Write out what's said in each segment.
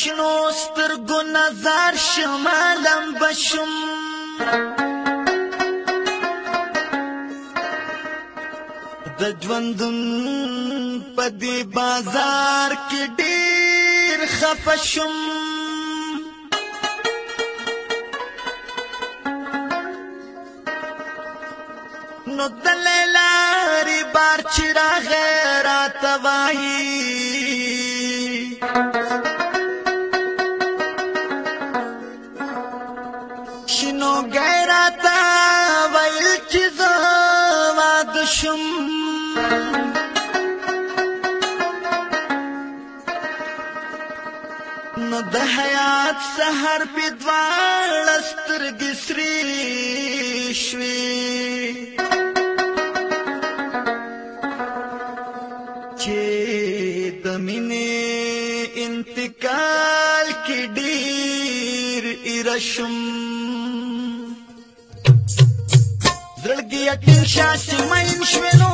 شنو سترګو نظر شمالم بشم د ژوندون په دې بازار کې ډېر خفشم نو د لاري بار چې راغې را تواهي شم نو د حیات سحر په دوار سترګې سري شوي چې د مینې انتقال کې ډیر ارشم د دین شاسې مین شوینو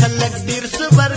خلک ډیر صبر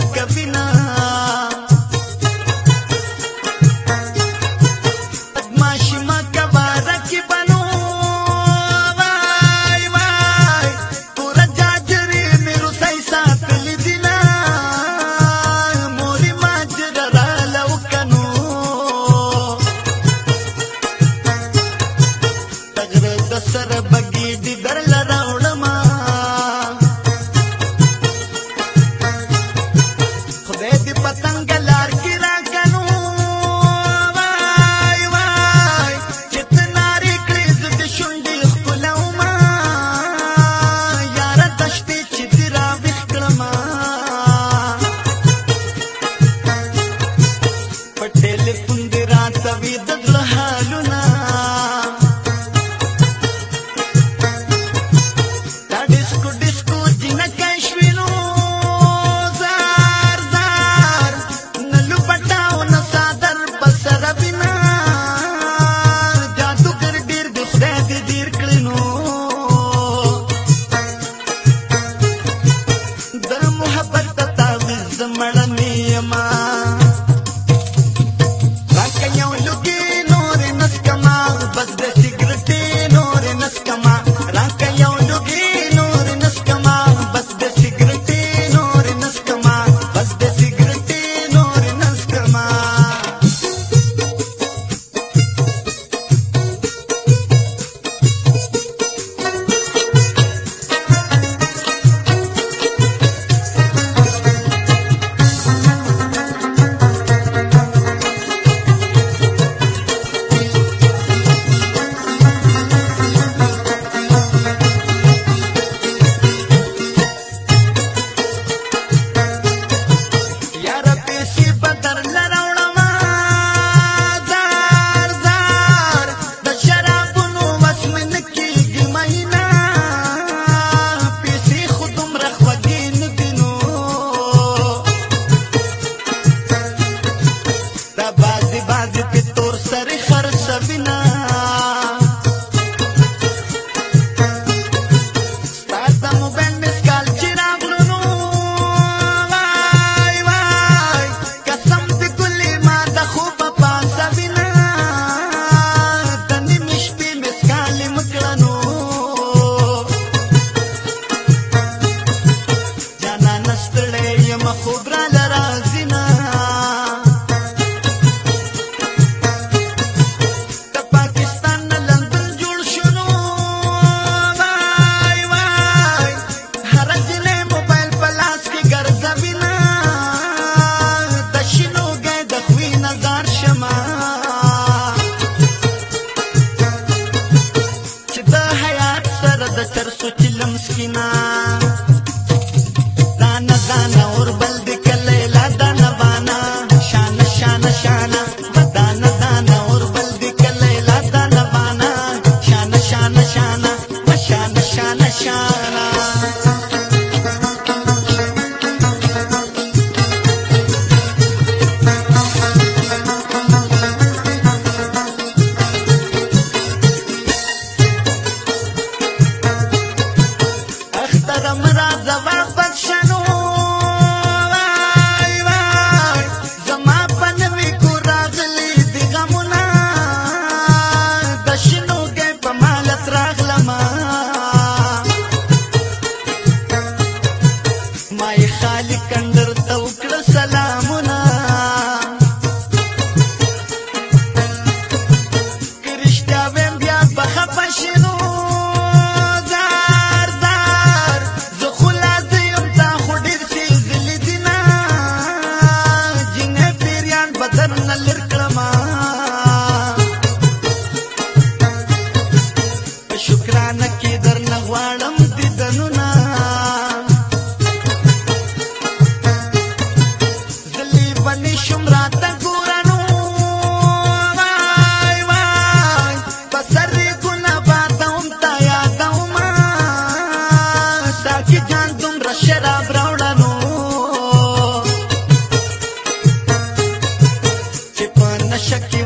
நல்ல இருக்கலாமா ಶಕ್ತಿ